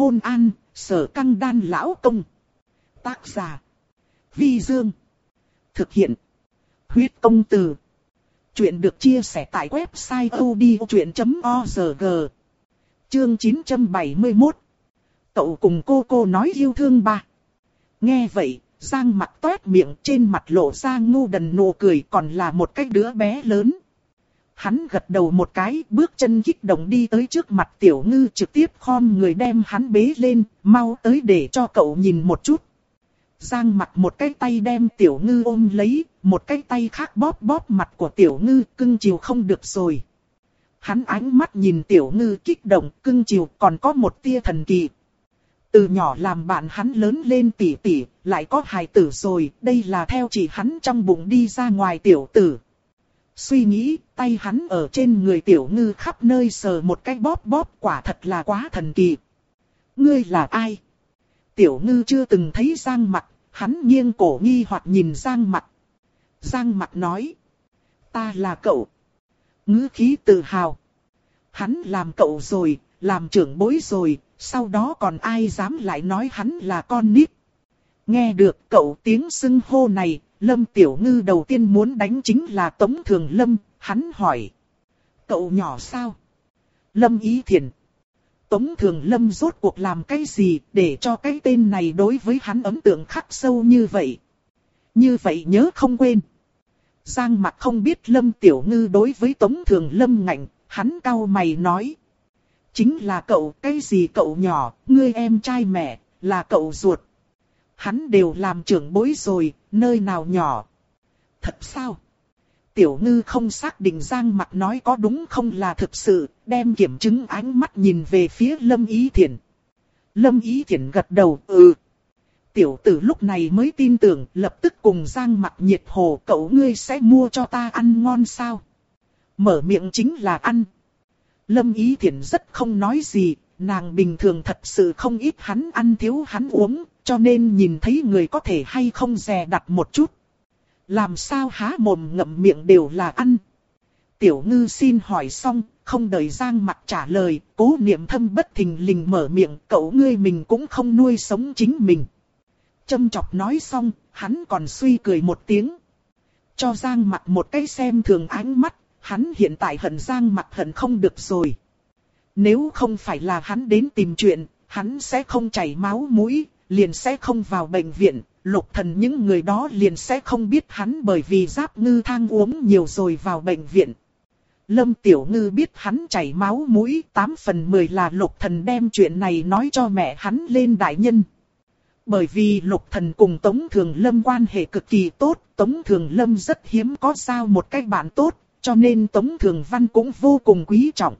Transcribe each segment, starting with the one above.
Hôn an, sở căng đan lão công. Tác giả. Vi Dương. Thực hiện. Huyết công từ. Chuyện được chia sẻ tại website odchuyện.org. Chương 971. Cậu cùng cô cô nói yêu thương ba. Nghe vậy, Giang mặt toét miệng trên mặt lộ ra ngu đần nụ cười còn là một cái đứa bé lớn. Hắn gật đầu một cái, bước chân kích động đi tới trước mặt tiểu ngư trực tiếp khom người đem hắn bế lên, mau tới để cho cậu nhìn một chút. Giang mặt một cái tay đem tiểu ngư ôm lấy, một cái tay khác bóp bóp mặt của tiểu ngư, cưng chiều không được rồi. Hắn ánh mắt nhìn tiểu ngư kích động, cưng chiều còn có một tia thần kỳ. Từ nhỏ làm bạn hắn lớn lên tỉ tỉ, lại có hài tử rồi, đây là theo chỉ hắn trong bụng đi ra ngoài tiểu tử. Suy nghĩ, tay hắn ở trên người tiểu ngư khắp nơi sờ một cái bóp bóp quả thật là quá thần kỳ. Ngươi là ai? Tiểu ngư chưa từng thấy Giang mặt, hắn nghiêng cổ nghi hoặc nhìn Giang mặt. Giang mặt nói. Ta là cậu. Ngữ khí tự hào. Hắn làm cậu rồi, làm trưởng bối rồi, sau đó còn ai dám lại nói hắn là con nít. Nghe được cậu tiếng xưng hô này, Lâm Tiểu Ngư đầu tiên muốn đánh chính là Tống Thường Lâm, hắn hỏi. Cậu nhỏ sao? Lâm Ý Thiền. Tống Thường Lâm rốt cuộc làm cái gì để cho cái tên này đối với hắn ấn tượng khắc sâu như vậy? Như vậy nhớ không quên. Giang mặt không biết Lâm Tiểu Ngư đối với Tống Thường Lâm ngạnh, hắn cau mày nói. Chính là cậu, cái gì cậu nhỏ, ngươi em trai mẹ, là cậu ruột. Hắn đều làm trưởng bối rồi, nơi nào nhỏ. Thật sao? Tiểu ngư không xác định Giang mặt nói có đúng không là thực sự, đem kiểm chứng ánh mắt nhìn về phía Lâm Ý Thiển. Lâm Ý Thiển gật đầu, ừ. Tiểu tử lúc này mới tin tưởng, lập tức cùng Giang mặt nhiệt hồ cậu ngươi sẽ mua cho ta ăn ngon sao? Mở miệng chính là ăn. Lâm Ý Thiển rất không nói gì, nàng bình thường thật sự không ít hắn ăn thiếu hắn uống, cho nên nhìn thấy người có thể hay không dè đặt một chút. Làm sao há mồm ngậm miệng đều là ăn. Tiểu ngư xin hỏi xong, không đợi Giang mặt trả lời, cố niệm thâm bất thình lình mở miệng, cậu ngươi mình cũng không nuôi sống chính mình. Châm chọc nói xong, hắn còn suy cười một tiếng. Cho Giang mặt một cái xem thường ánh mắt, hắn hiện tại hận Giang mặt hận không được rồi. Nếu không phải là hắn đến tìm chuyện, hắn sẽ không chảy máu mũi, liền sẽ không vào bệnh viện, lục thần những người đó liền sẽ không biết hắn bởi vì giáp ngư thang uống nhiều rồi vào bệnh viện. Lâm Tiểu Ngư biết hắn chảy máu mũi, 8 phần 10 là lục thần đem chuyện này nói cho mẹ hắn lên đại nhân. Bởi vì lục thần cùng Tống Thường Lâm quan hệ cực kỳ tốt, Tống Thường Lâm rất hiếm có sao một cách bạn tốt, cho nên Tống Thường Văn cũng vô cùng quý trọng.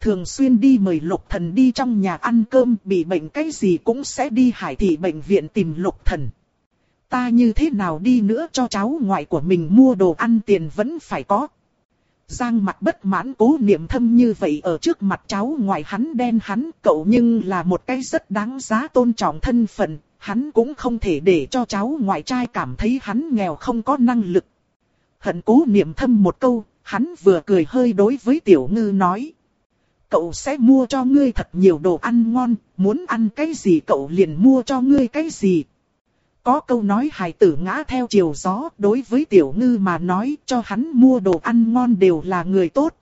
Thường xuyên đi mời lục thần đi trong nhà ăn cơm, bị bệnh cái gì cũng sẽ đi hải thị bệnh viện tìm lục thần. Ta như thế nào đi nữa cho cháu ngoại của mình mua đồ ăn tiền vẫn phải có. Giang mặt bất mãn cố niệm thâm như vậy ở trước mặt cháu ngoại hắn đen hắn cậu nhưng là một cái rất đáng giá tôn trọng thân phận, hắn cũng không thể để cho cháu ngoại trai cảm thấy hắn nghèo không có năng lực. Hận cố niệm thâm một câu, hắn vừa cười hơi đối với tiểu ngư nói. Cậu sẽ mua cho ngươi thật nhiều đồ ăn ngon, muốn ăn cái gì cậu liền mua cho ngươi cái gì. Có câu nói hài tử ngã theo chiều gió, đối với tiểu ngư mà nói cho hắn mua đồ ăn ngon đều là người tốt.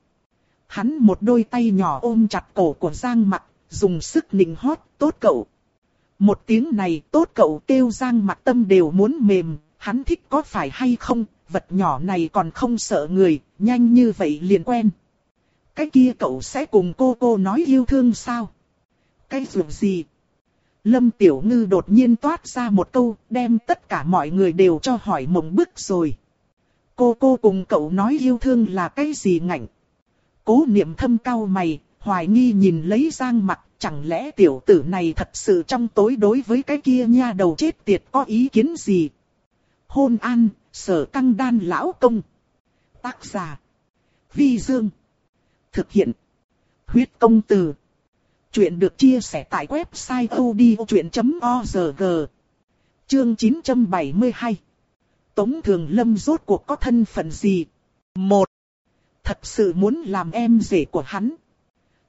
Hắn một đôi tay nhỏ ôm chặt cổ của Giang mặt, dùng sức nịnh hót, tốt cậu. Một tiếng này tốt cậu kêu Giang mặt tâm đều muốn mềm, hắn thích có phải hay không, vật nhỏ này còn không sợ người, nhanh như vậy liền quen. Cái kia cậu sẽ cùng cô cô nói yêu thương sao? Cái dù gì? Lâm Tiểu Ngư đột nhiên toát ra một câu, đem tất cả mọi người đều cho hỏi mộng bức rồi. Cô cô cùng cậu nói yêu thương là cái gì ngạnh? Cố niệm thâm cao mày, hoài nghi nhìn lấy giang mặt, chẳng lẽ tiểu tử này thật sự trong tối đối với cái kia nha đầu chết tiệt có ý kiến gì? Hôn an, sở căng đan lão công. Tác giả. Vi Dương. Thực hiện. Huyết công từ. Chuyện được chia sẻ tại website odchuyện.org. Chương 972. Tống Thường Lâm rốt cuộc có thân phận gì? Một. Thật sự muốn làm em rể của hắn.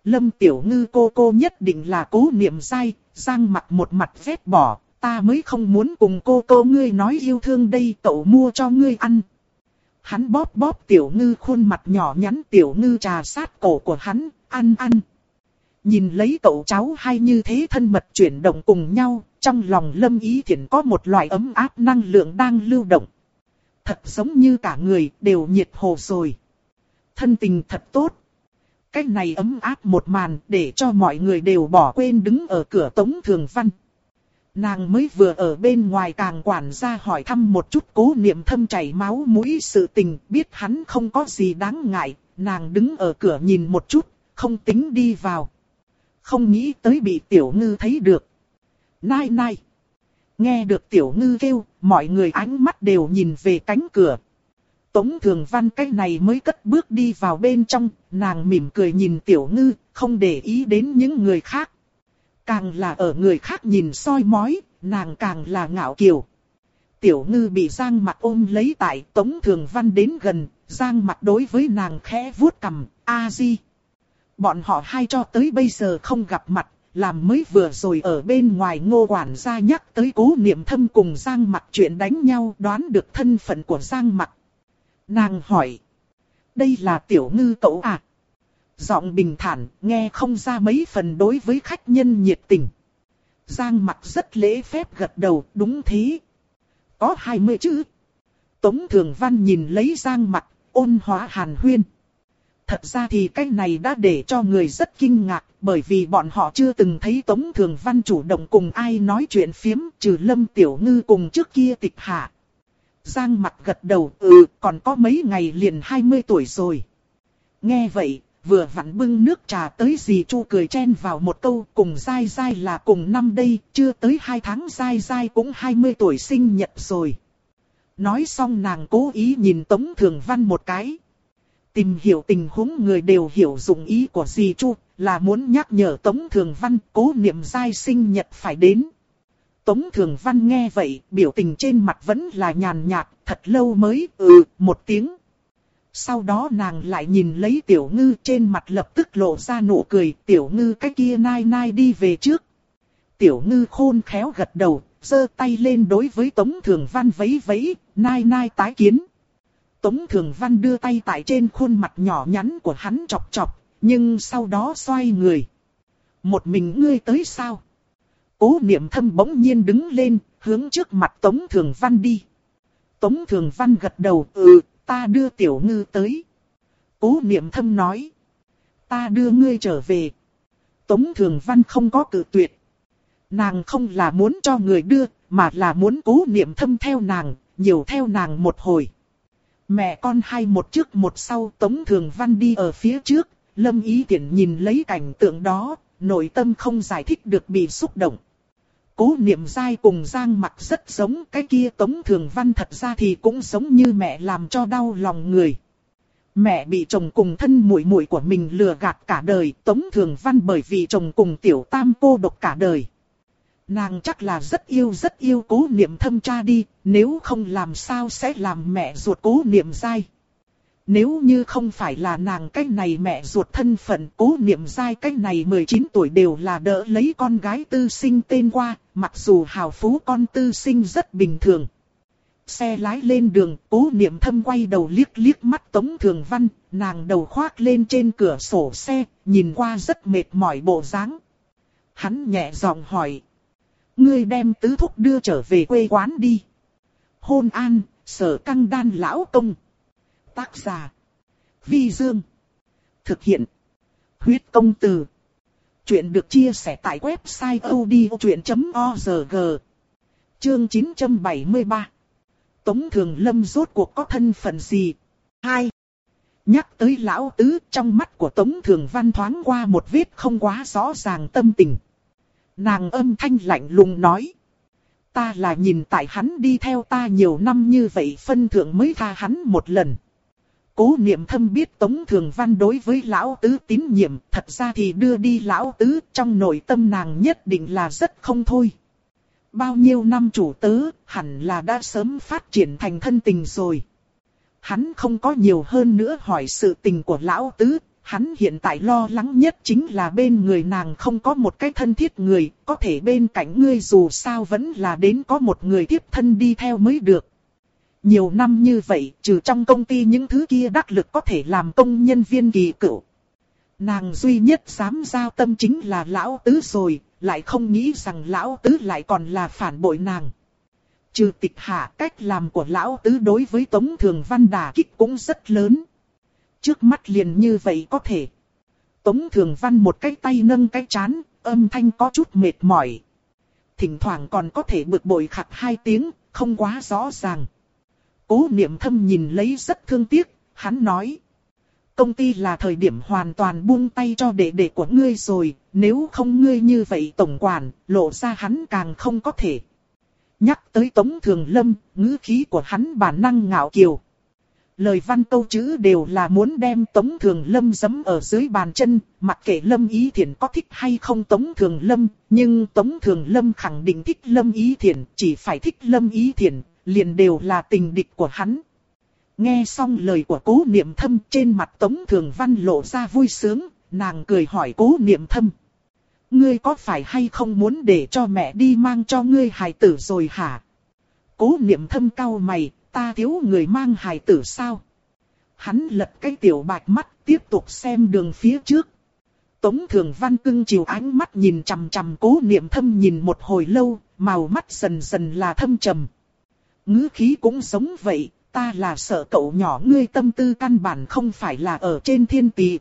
Lâm Tiểu Ngư cô cô nhất định là cố niệm dai, giang mặt một mặt vét bỏ, ta mới không muốn cùng cô cô ngươi nói yêu thương đây cậu mua cho ngươi ăn. Hắn bóp bóp Tiểu Ngư khuôn mặt nhỏ nhắn Tiểu Ngư trà sát cổ của hắn, ăn ăn. Nhìn lấy cậu cháu hay như thế thân mật chuyển động cùng nhau, trong lòng Lâm Ý thiện có một loại ấm áp năng lượng đang lưu động. Thật giống như cả người đều nhiệt hồ rồi. Thân tình thật tốt. cách này ấm áp một màn để cho mọi người đều bỏ quên đứng ở cửa Tống Thường Văn. Nàng mới vừa ở bên ngoài càng quản gia hỏi thăm một chút cố niệm thâm chảy máu mũi sự tình, biết hắn không có gì đáng ngại, nàng đứng ở cửa nhìn một chút, không tính đi vào. Không nghĩ tới bị tiểu ngư thấy được. Nai nai. Nghe được tiểu ngư kêu, mọi người ánh mắt đều nhìn về cánh cửa. Tống thường văn cái này mới cất bước đi vào bên trong, nàng mỉm cười nhìn tiểu ngư, không để ý đến những người khác. Càng là ở người khác nhìn soi mói, nàng càng là ngạo kiều. Tiểu ngư bị Giang mặt ôm lấy tại Tống Thường Văn đến gần, Giang mặt đối với nàng khẽ vuốt cầm, a di. Bọn họ hai cho tới bây giờ không gặp mặt, làm mới vừa rồi ở bên ngoài ngô quản gia nhắc tới cố niệm thâm cùng Giang mặt chuyện đánh nhau đoán được thân phận của Giang mặt. Nàng hỏi, đây là tiểu ngư cậu à? Giọng bình thản, nghe không ra mấy phần đối với khách nhân nhiệt tình. Giang mặt rất lễ phép gật đầu, đúng thế. Có hai mươi chữ. Tống Thường Văn nhìn lấy Giang mặt, ôn hóa hàn huyên. Thật ra thì cái này đã để cho người rất kinh ngạc, bởi vì bọn họ chưa từng thấy Tống Thường Văn chủ động cùng ai nói chuyện phiếm, trừ Lâm Tiểu Ngư cùng trước kia tịch hạ. Giang mặt gật đầu, ừ, còn có mấy ngày liền 20 tuổi rồi. Nghe vậy, vừa vặn bưng nước trà tới dì Chu cười chen vào một câu cùng dai dai là cùng năm đây, chưa tới hai tháng dai dai cũng 20 tuổi sinh nhật rồi. Nói xong nàng cố ý nhìn Tống Thường Văn một cái. Tìm hiểu tình huống người đều hiểu dụng ý của dì Chu, là muốn nhắc nhở Tống Thường Văn cố niệm dai sinh nhật phải đến. Tống Thường Văn nghe vậy, biểu tình trên mặt vẫn là nhàn nhạt, thật lâu mới ừ một tiếng. Sau đó nàng lại nhìn lấy tiểu ngư trên mặt lập tức lộ ra nụ cười, tiểu ngư cái kia nai nai đi về trước. Tiểu ngư khôn khéo gật đầu, giơ tay lên đối với Tống Thường Văn vấy vấy, nai nai tái kiến. Tống Thường Văn đưa tay tại trên khuôn mặt nhỏ nhắn của hắn chọc chọc, nhưng sau đó xoay người. Một mình ngươi tới sao? Cố niệm thâm bỗng nhiên đứng lên, hướng trước mặt Tống Thường Văn đi. Tống Thường Văn gật đầu, ừ, ta đưa tiểu ngư tới. Cố niệm thâm nói. Ta đưa ngươi trở về. Tống Thường Văn không có cử tuyệt. Nàng không là muốn cho người đưa, mà là muốn cố niệm thâm theo nàng, nhiều theo nàng một hồi. Mẹ con hai một trước một sau Tống Thường Văn đi ở phía trước, Lâm Ý Tiện nhìn lấy cảnh tượng đó, nội tâm không giải thích được bị xúc động. Cố niệm dai cùng Giang mặc rất giống cái kia Tống Thường Văn thật ra thì cũng giống như mẹ làm cho đau lòng người. Mẹ bị chồng cùng thân muội muội của mình lừa gạt cả đời, Tống Thường Văn bởi vì chồng cùng tiểu tam cô độc cả đời. Nàng chắc là rất yêu rất yêu cố niệm thâm cha đi, nếu không làm sao sẽ làm mẹ ruột cố niệm dai. Nếu như không phải là nàng cái này mẹ ruột thân phận cố niệm dai cái này 19 tuổi đều là đỡ lấy con gái tư sinh tên qua, mặc dù hào phú con tư sinh rất bình thường. Xe lái lên đường, cố niệm thâm quay đầu liếc liếc mắt Tống Thường Văn, nàng đầu khoác lên trên cửa sổ xe, nhìn qua rất mệt mỏi bộ dáng. Hắn nhẹ giọng hỏi. Ngươi đem tứ thúc đưa trở về quê quán đi. Hôn an, sở căng đan lão công. Tác giả. Vi Dương. Thực hiện. Huyết công từ. Chuyện được chia sẻ tại website odchuyện.org. Chương 973. Tống Thường Lâm rốt cuộc có thân phận gì? 2. Nhắc tới lão tứ, trong mắt của Tống Thường Văn thoáng qua một vết không quá rõ ràng tâm tình. Nàng âm thanh lạnh lùng nói. Ta là nhìn tại hắn đi theo ta nhiều năm như vậy, phân thượng mới tha hắn một lần. Cố niệm thâm biết Tống Thường Văn đối với lão tứ tín nhiệm, thật ra thì đưa đi lão tứ trong nội tâm nàng nhất định là rất không thôi. Bao nhiêu năm chủ tớ, hẳn là đã sớm phát triển thành thân tình rồi. Hắn không có nhiều hơn nữa hỏi sự tình của lão tứ, hắn hiện tại lo lắng nhất chính là bên người nàng không có một cái thân thiết người, có thể bên cạnh ngươi dù sao vẫn là đến có một người tiếp thân đi theo mới được. Nhiều năm như vậy, trừ trong công ty những thứ kia đắc lực có thể làm công nhân viên kỳ cựu. Nàng duy nhất dám giao tâm chính là lão tứ rồi, lại không nghĩ rằng lão tứ lại còn là phản bội nàng. Trừ tịch hạ cách làm của lão tứ đối với Tống Thường Văn đả kích cũng rất lớn. Trước mắt liền như vậy có thể. Tống Thường Văn một cái tay nâng cái chán, âm thanh có chút mệt mỏi. Thỉnh thoảng còn có thể bực bội khặt hai tiếng, không quá rõ ràng. Cố niệm thâm nhìn lấy rất thương tiếc, hắn nói. Công ty là thời điểm hoàn toàn buông tay cho đệ đệ của ngươi rồi, nếu không ngươi như vậy tổng quản, lộ ra hắn càng không có thể. Nhắc tới Tống Thường Lâm, ngữ khí của hắn bản năng ngạo kiều. Lời văn câu chữ đều là muốn đem Tống Thường Lâm giấm ở dưới bàn chân, mặc kệ Lâm Ý Thiển có thích hay không Tống Thường Lâm, nhưng Tống Thường Lâm khẳng định thích Lâm Ý Thiển, chỉ phải thích Lâm Ý Thiển, liền đều là tình địch của hắn. Nghe xong lời của cố niệm thâm trên mặt Tống Thường Văn lộ ra vui sướng, nàng cười hỏi cố niệm thâm. Ngươi có phải hay không muốn để cho mẹ đi mang cho ngươi hài tử rồi hả? Cố niệm thâm cau mày, ta thiếu người mang hài tử sao? Hắn lật cái tiểu bạch mắt tiếp tục xem đường phía trước. Tống Thường Văn cưng chiều ánh mắt nhìn chằm chằm cố niệm thâm nhìn một hồi lâu, màu mắt dần dần là thâm trầm ngữ khí cũng giống vậy, ta là sợ cậu nhỏ ngươi tâm tư căn bản không phải là ở trên thiên tỷ.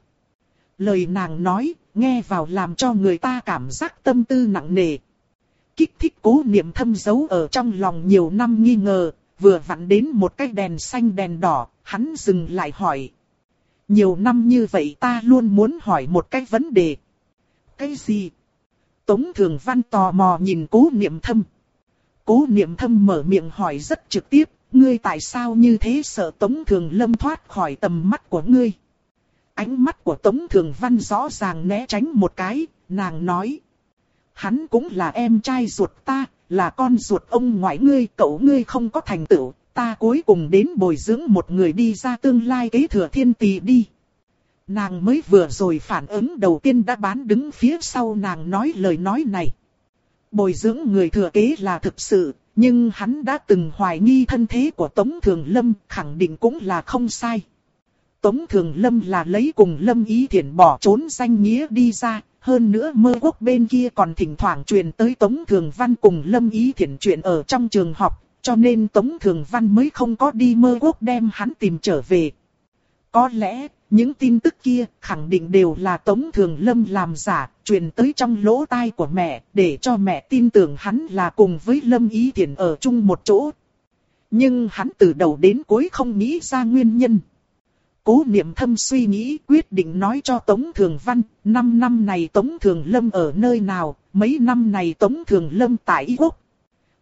Lời nàng nói, nghe vào làm cho người ta cảm giác tâm tư nặng nề. Kích thích cố niệm thâm giấu ở trong lòng nhiều năm nghi ngờ, vừa vặn đến một cái đèn xanh đèn đỏ, hắn dừng lại hỏi. Nhiều năm như vậy ta luôn muốn hỏi một cái vấn đề. Cái gì? Tống Thường Văn tò mò nhìn cố niệm thâm. Cố niệm thâm mở miệng hỏi rất trực tiếp, ngươi tại sao như thế sợ Tống Thường Lâm thoát khỏi tầm mắt của ngươi? Ánh mắt của Tống Thường Văn rõ ràng né tránh một cái, nàng nói. Hắn cũng là em trai ruột ta, là con ruột ông ngoại ngươi, cậu ngươi không có thành tựu, ta cuối cùng đến bồi dưỡng một người đi ra tương lai kế thừa thiên tỷ đi. Nàng mới vừa rồi phản ứng đầu tiên đã bán đứng phía sau nàng nói lời nói này. Bồi dưỡng người thừa kế là thực sự, nhưng hắn đã từng hoài nghi thân thế của Tống Thường Lâm, khẳng định cũng là không sai. Tống Thường Lâm là lấy cùng Lâm Ý Thiển bỏ trốn danh nghĩa đi ra, hơn nữa mơ quốc bên kia còn thỉnh thoảng truyền tới Tống Thường Văn cùng Lâm Ý Thiển chuyện ở trong trường học, cho nên Tống Thường Văn mới không có đi mơ quốc đem hắn tìm trở về. Có lẽ, những tin tức kia khẳng định đều là Tống Thường Lâm làm giả, truyền tới trong lỗ tai của mẹ, để cho mẹ tin tưởng hắn là cùng với Lâm Ý Thiển ở chung một chỗ. Nhưng hắn từ đầu đến cuối không nghĩ ra nguyên nhân. Cố niệm thâm suy nghĩ quyết định nói cho Tống Thường Văn, năm năm này Tống Thường Lâm ở nơi nào, mấy năm này Tống Thường Lâm tại Y Quốc.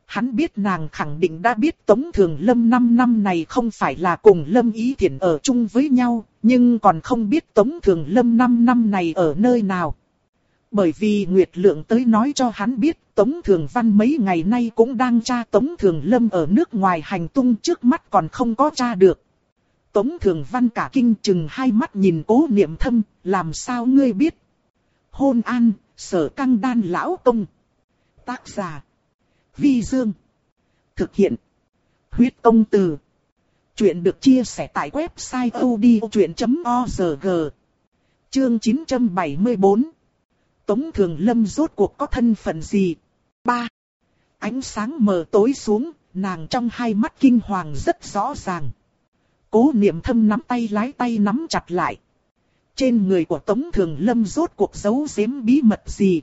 Hắn biết nàng khẳng định đã biết Tống Thường Lâm năm năm này không phải là cùng Lâm Ý Thiển ở chung với nhau, nhưng còn không biết Tống Thường Lâm năm năm này ở nơi nào. Bởi vì Nguyệt Lượng tới nói cho hắn biết Tống Thường Văn mấy ngày nay cũng đang tra Tống Thường Lâm ở nước ngoài hành tung trước mắt còn không có tra được. Tống Thường Văn cả kinh chừng hai mắt nhìn cố niệm thâm, làm sao ngươi biết? Hôn an, sở căng đan lão công. Tác giả. Vi Dương. Thực hiện. Huyết công từ. Chuyện được chia sẻ tại website odchuyện.org. Chương 974. Tống Thường Lâm rốt cuộc có thân phận gì? 3. Ánh sáng mờ tối xuống, nàng trong hai mắt kinh hoàng rất rõ ràng. Cố niệm thâm nắm tay lái tay nắm chặt lại. Trên người của Tống Thường Lâm rốt cuộc giấu giếm bí mật gì?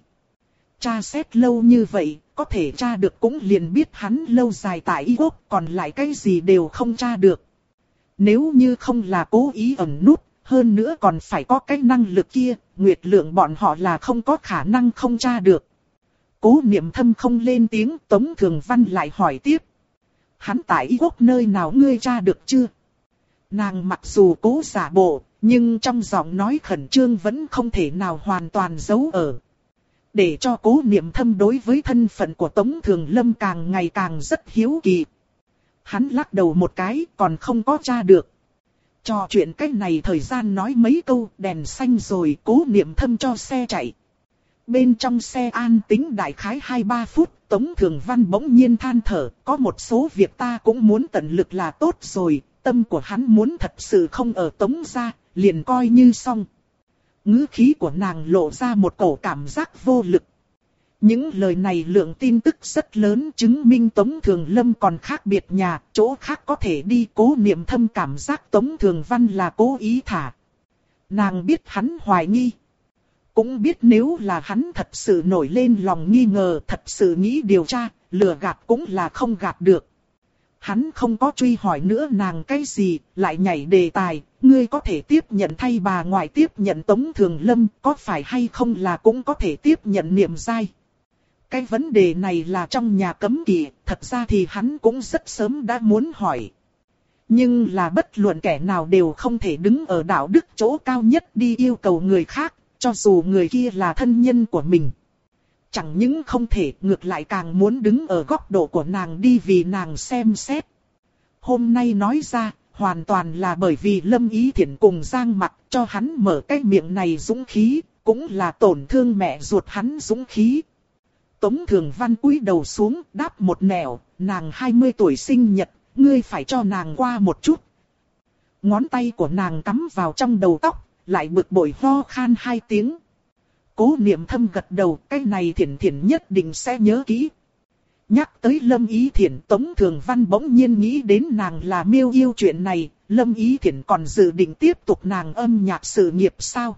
Cha xét lâu như vậy, có thể tra được cũng liền biết hắn lâu dài tại Y Quốc, còn lại cái gì đều không tra được. Nếu như không là cố ý ẩn nút, hơn nữa còn phải có cái năng lực kia, nguyệt lượng bọn họ là không có khả năng không tra được. Cố niệm thâm không lên tiếng, Tống Thường Văn lại hỏi tiếp. Hắn tại Y Quốc nơi nào ngươi tra được chưa? Nàng mặc dù cố giả bộ, nhưng trong giọng nói khẩn trương vẫn không thể nào hoàn toàn giấu ở. Để cho cố niệm thâm đối với thân phận của Tống Thường Lâm càng ngày càng rất hiếu kỳ. Hắn lắc đầu một cái còn không có tra được. Trò chuyện cách này thời gian nói mấy câu đèn xanh rồi cố niệm thâm cho xe chạy. Bên trong xe an tính đại khái 2-3 phút, Tống Thường Văn bỗng nhiên than thở, có một số việc ta cũng muốn tận lực là tốt rồi, tâm của hắn muốn thật sự không ở Tống ra, liền coi như xong ngữ khí của nàng lộ ra một cổ cảm giác vô lực. Những lời này lượng tin tức rất lớn chứng minh Tống Thường Lâm còn khác biệt nhà, chỗ khác có thể đi cố niệm thâm cảm giác Tống Thường Văn là cố ý thả. Nàng biết hắn hoài nghi. Cũng biết nếu là hắn thật sự nổi lên lòng nghi ngờ, thật sự nghĩ điều tra, lừa gạt cũng là không gạt được. Hắn không có truy hỏi nữa nàng cái gì, lại nhảy đề tài, ngươi có thể tiếp nhận thay bà ngoại tiếp nhận Tống Thường Lâm, có phải hay không là cũng có thể tiếp nhận niệm dai. Cái vấn đề này là trong nhà cấm kỵ, thật ra thì hắn cũng rất sớm đã muốn hỏi. Nhưng là bất luận kẻ nào đều không thể đứng ở đạo đức chỗ cao nhất đi yêu cầu người khác, cho dù người kia là thân nhân của mình. Chẳng những không thể ngược lại càng muốn đứng ở góc độ của nàng đi vì nàng xem xét. Hôm nay nói ra, hoàn toàn là bởi vì Lâm Ý thiện cùng Giang mặt cho hắn mở cái miệng này dũng khí, cũng là tổn thương mẹ ruột hắn dũng khí. Tống Thường Văn cúi đầu xuống, đáp một nẻo, nàng 20 tuổi sinh nhật, ngươi phải cho nàng qua một chút. Ngón tay của nàng cắm vào trong đầu tóc, lại bực bội ho khan hai tiếng. Cố niệm thâm gật đầu, cái này thiển thiển nhất định sẽ nhớ kỹ. Nhắc tới Lâm Ý Thiển Tống Thường Văn bỗng nhiên nghĩ đến nàng là miêu yêu chuyện này, Lâm Ý Thiển còn dự định tiếp tục nàng âm nhạc sự nghiệp sao?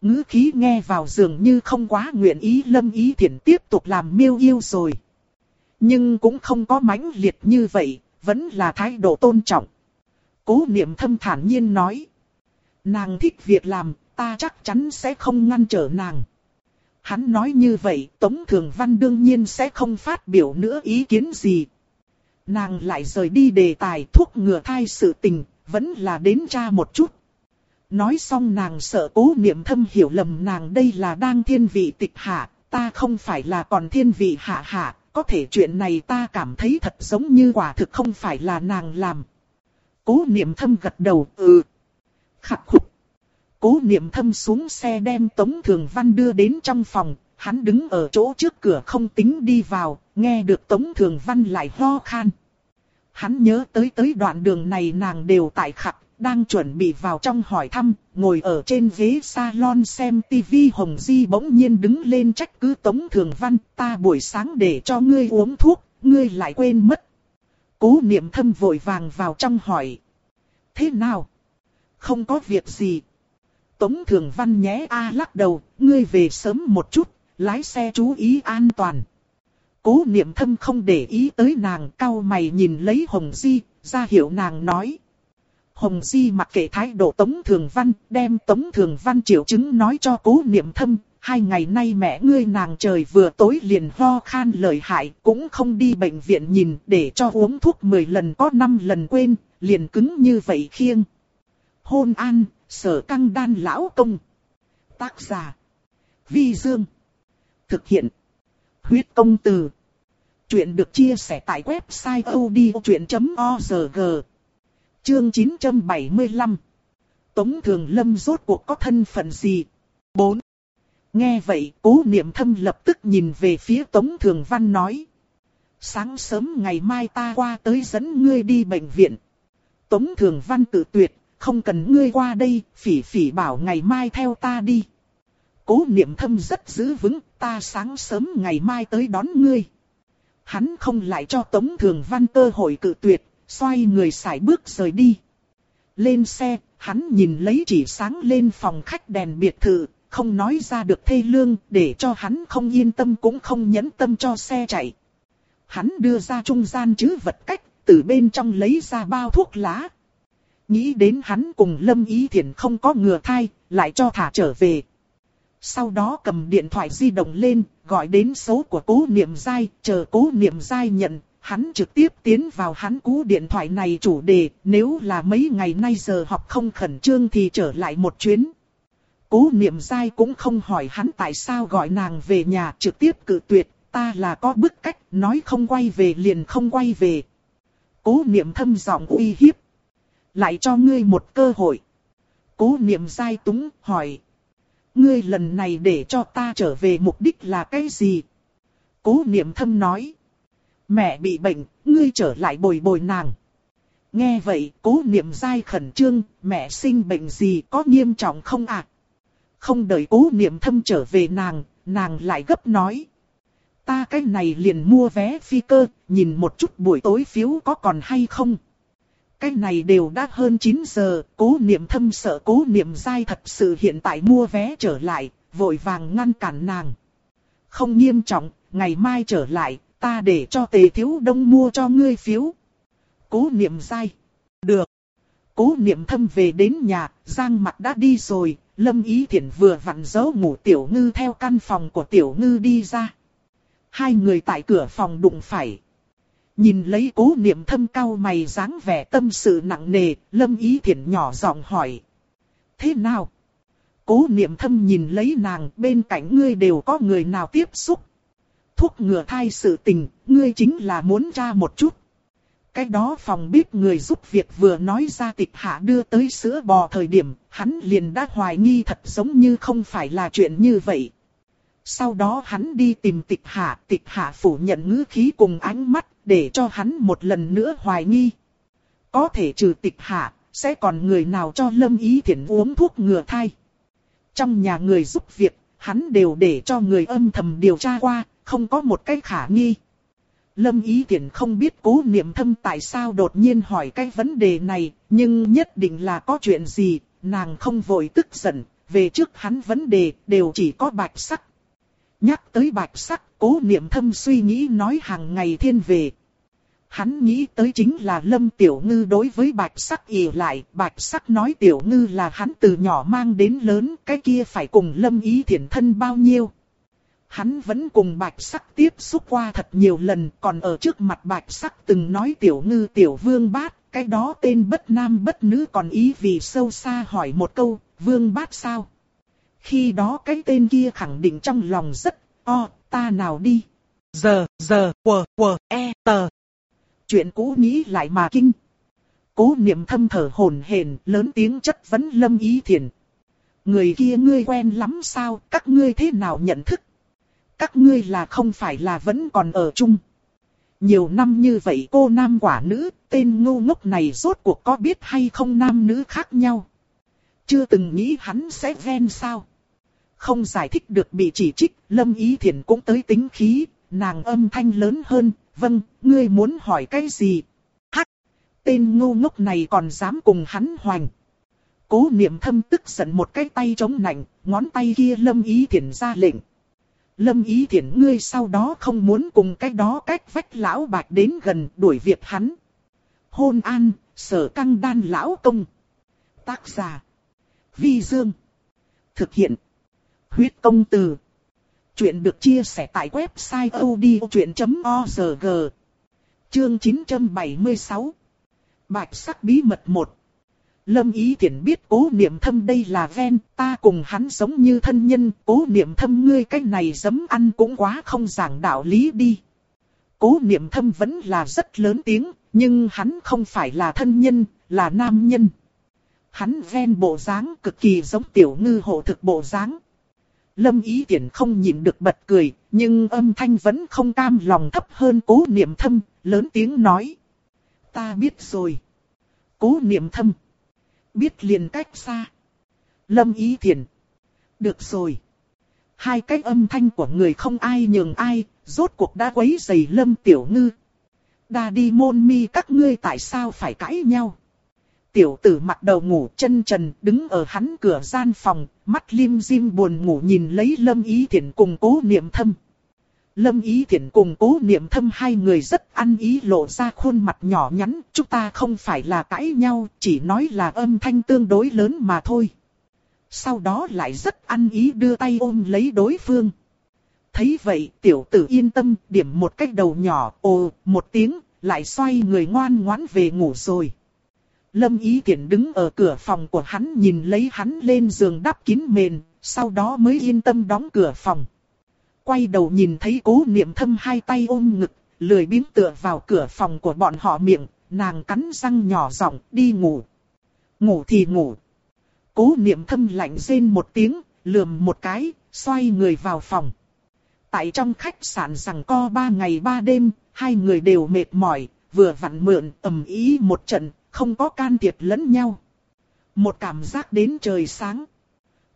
ngữ khí nghe vào dường như không quá nguyện ý lâm ý thiển tiếp tục làm miêu yêu rồi. Nhưng cũng không có mãnh liệt như vậy, vẫn là thái độ tôn trọng. Cố niệm thâm thản nhiên nói. Nàng thích việc làm, ta chắc chắn sẽ không ngăn trở nàng. Hắn nói như vậy, Tống Thường Văn đương nhiên sẽ không phát biểu nữa ý kiến gì. Nàng lại rời đi đề tài thuốc ngừa thai sự tình, vẫn là đến tra một chút. Nói xong nàng sợ cố niệm thâm hiểu lầm nàng đây là đang thiên vị tịch hạ, ta không phải là còn thiên vị hạ hạ, có thể chuyện này ta cảm thấy thật giống như quả thực không phải là nàng làm. Cố niệm thâm gật đầu, ừ. Khắc khục. Cố niệm thâm xuống xe đem Tống Thường Văn đưa đến trong phòng, hắn đứng ở chỗ trước cửa không tính đi vào, nghe được Tống Thường Văn lại ho khan. Hắn nhớ tới tới đoạn đường này nàng đều tại khắc, đang chuẩn bị vào trong hỏi thăm, ngồi ở trên ghế salon xem tivi Hồng Di bỗng nhiên đứng lên trách cứ Tống Thường Văn, ta buổi sáng để cho ngươi uống thuốc, ngươi lại quên mất. Cố niệm thâm vội vàng vào trong hỏi. Thế nào? Không có việc gì. Tống Thường Văn nhé a lắc đầu, ngươi về sớm một chút, lái xe chú ý an toàn. Cố niệm thâm không để ý tới nàng, cao mày nhìn lấy Hồng Di, ra hiệu nàng nói. Hồng Di mặc kệ thái độ Tống Thường Văn, đem Tống Thường Văn triệu chứng nói cho cố niệm thâm. Hai ngày nay mẹ ngươi nàng trời vừa tối liền ho khan lợi hại, cũng không đi bệnh viện nhìn để cho uống thuốc 10 lần có 5 lần quên, liền cứng như vậy khiêng. Hôn an, sở căng đan lão công. Tác giả. Vi Dương. Thực hiện. Huyết công từ. Chuyện được chia sẻ tại website odchuyện.org. Chương 975 Tống Thường Lâm rốt cuộc có thân phận gì? 4. Nghe vậy, cố niệm thâm lập tức nhìn về phía Tống Thường Văn nói. Sáng sớm ngày mai ta qua tới dẫn ngươi đi bệnh viện. Tống Thường Văn tự tuyệt, không cần ngươi qua đây, phỉ phỉ bảo ngày mai theo ta đi. Cố niệm thâm rất giữ vững, ta sáng sớm ngày mai tới đón ngươi. Hắn không lại cho Tống Thường Văn cơ hội cự tuyệt, xoay người xài bước rời đi. Lên xe, hắn nhìn lấy chỉ sáng lên phòng khách đèn biệt thự, không nói ra được thê lương, để cho hắn không yên tâm cũng không nhẫn tâm cho xe chạy. Hắn đưa ra trung gian chứ vật cách, từ bên trong lấy ra bao thuốc lá. Nghĩ đến hắn cùng Lâm Ý Thiển không có ngừa thai, lại cho thả trở về. Sau đó cầm điện thoại di động lên, gọi đến số của cố niệm dai, chờ cố niệm dai nhận, hắn trực tiếp tiến vào hắn cú điện thoại này chủ đề, nếu là mấy ngày nay giờ học không khẩn trương thì trở lại một chuyến. Cố niệm dai cũng không hỏi hắn tại sao gọi nàng về nhà trực tiếp cự tuyệt, ta là có bức cách, nói không quay về liền không quay về. Cố niệm thâm giọng uy hiếp lại cho ngươi một cơ hội. Cố niệm Sai túng, hỏi. Ngươi lần này để cho ta trở về mục đích là cái gì? Cố niệm thâm nói. Mẹ bị bệnh, ngươi trở lại bồi bồi nàng. Nghe vậy, cố niệm dai khẩn trương, mẹ sinh bệnh gì có nghiêm trọng không ạ? À? Không đợi cố niệm thâm trở về nàng, nàng lại gấp nói. Ta cái này liền mua vé phi cơ, nhìn một chút buổi tối phiếu có còn hay không. Cái này đều đã hơn 9 giờ, cố niệm thâm sợ cố niệm dai thật sự hiện tại mua vé trở lại, vội vàng ngăn cản nàng. Không nghiêm trọng, ngày mai trở lại, ta để cho tề thiếu đông mua cho ngươi phiếu. Cố niệm dai. Được. Cố niệm thâm về đến nhà, giang mặt đã đi rồi, lâm ý thiện vừa vặn dấu ngủ tiểu ngư theo căn phòng của tiểu ngư đi ra. Hai người tại cửa phòng đụng phải. Nhìn lấy cố niệm thâm cao mày dáng vẻ tâm sự nặng nề, lâm ý thiện nhỏ giọng hỏi. Thế nào? Cố niệm thâm nhìn lấy nàng bên cạnh ngươi đều có người nào tiếp xúc. Thuốc ngừa thai sự tình, ngươi chính là muốn tra một chút. Cái đó phòng bếp người giúp việc vừa nói ra tịch hạ đưa tới sữa bò thời điểm, hắn liền đã hoài nghi thật giống như không phải là chuyện như vậy. Sau đó hắn đi tìm tịch hạ, tịch hạ phủ nhận ngữ khí cùng ánh mắt, để cho hắn một lần nữa hoài nghi. Có thể trừ tịch hạ, sẽ còn người nào cho lâm ý thiện uống thuốc ngừa thai. Trong nhà người giúp việc, hắn đều để cho người âm thầm điều tra qua, không có một cái khả nghi. Lâm Ý Tiễn không biết cố niệm thâm tại sao đột nhiên hỏi cái vấn đề này, nhưng nhất định là có chuyện gì, nàng không vội tức giận, về trước hắn vấn đề đều chỉ có bạch sắc. Nhắc tới bạch sắc, cố niệm thâm suy nghĩ nói hàng ngày thiên về. Hắn nghĩ tới chính là Lâm Tiểu Ngư đối với bạch sắc ỉ lại, bạch sắc nói Tiểu Ngư là hắn từ nhỏ mang đến lớn, cái kia phải cùng Lâm Ý thiện thân bao nhiêu. Hắn vẫn cùng bạch sắc tiếp xúc qua thật nhiều lần, còn ở trước mặt bạch sắc từng nói Tiểu Ngư Tiểu Vương Bát, cái đó tên bất nam bất nữ còn ý vì sâu xa hỏi một câu, Vương Bát sao? Khi đó cái tên kia khẳng định trong lòng rất, o, ta nào đi. Giờ, giờ, quờ, quờ, e, tờ. Chuyện cũ nghĩ lại mà kinh. Cố niệm thâm thở hồn hển, lớn tiếng chất vấn lâm ý thiền. Người kia ngươi quen lắm sao, các ngươi thế nào nhận thức? Các ngươi là không phải là vẫn còn ở chung. Nhiều năm như vậy cô nam quả nữ, tên ngu ngốc này rốt cuộc có biết hay không nam nữ khác nhau. Chưa từng nghĩ hắn sẽ ven sao. Không giải thích được bị chỉ trích, Lâm Ý Thiển cũng tới tính khí, nàng âm thanh lớn hơn, vâng, ngươi muốn hỏi cái gì? Hắc! Tên ngu ngốc này còn dám cùng hắn hoành. Cố niệm thâm tức giận một cái tay chống nạnh, ngón tay kia Lâm Ý Thiển ra lệnh. Lâm Ý Thiển ngươi sau đó không muốn cùng cái đó cách vách lão bạch đến gần đuổi việc hắn. Hôn an, sở căng đan lão công. Tác giả. Vi Dương. Thực hiện. Huyết công từ. Chuyện được chia sẻ tại website odchuyện.org. Chương 976. Bạch sắc bí mật 1. Lâm Ý Thiển biết cố niệm thâm đây là ven, ta cùng hắn giống như thân nhân, cố niệm thâm ngươi cái này dấm ăn cũng quá không giảng đạo lý đi. Cố niệm thâm vẫn là rất lớn tiếng, nhưng hắn không phải là thân nhân, là nam nhân. Hắn ven bộ dáng cực kỳ giống tiểu ngư hộ thực bộ dáng. Lâm Ý Tiễn không nhịn được bật cười, nhưng âm thanh vẫn không cam lòng thấp hơn cố niệm thâm, lớn tiếng nói. Ta biết rồi. Cố niệm thâm biết liền cách xa. Lâm Ý Thiền. Được rồi. Hai cái âm thanh của người không ai nhường ai, rốt cuộc đã quấy dày Lâm Tiểu Ngư. Đa đi môn mi các ngươi tại sao phải cãi nhau. Tiểu tử mặt đầu ngủ chân trần đứng ở hắn cửa gian phòng, mắt lim dim buồn ngủ nhìn lấy Lâm Ý Thiển cùng cố niệm thâm. Lâm Ý Thiển cùng cố niệm thâm hai người rất ăn ý lộ ra khuôn mặt nhỏ nhắn, chúng ta không phải là cãi nhau, chỉ nói là âm thanh tương đối lớn mà thôi. Sau đó lại rất ăn ý đưa tay ôm lấy đối phương. Thấy vậy tiểu tử yên tâm điểm một cách đầu nhỏ ồ một tiếng lại xoay người ngoan ngoãn về ngủ rồi. Lâm Ý Thiển đứng ở cửa phòng của hắn nhìn lấy hắn lên giường đắp kín mền, sau đó mới yên tâm đóng cửa phòng quay đầu nhìn thấy cố niệm thâm hai tay ôm ngực, lười biếng tựa vào cửa phòng của bọn họ miệng, nàng cắn răng nhỏ giọng đi ngủ. Ngủ thì ngủ. Cố niệm thâm lạnh rên một tiếng, lườm một cái, xoay người vào phòng. Tại trong khách sạn rằng co ba ngày ba đêm, hai người đều mệt mỏi, vừa vặn mượn ầm ý một trận, không có can thiệp lẫn nhau. Một cảm giác đến trời sáng.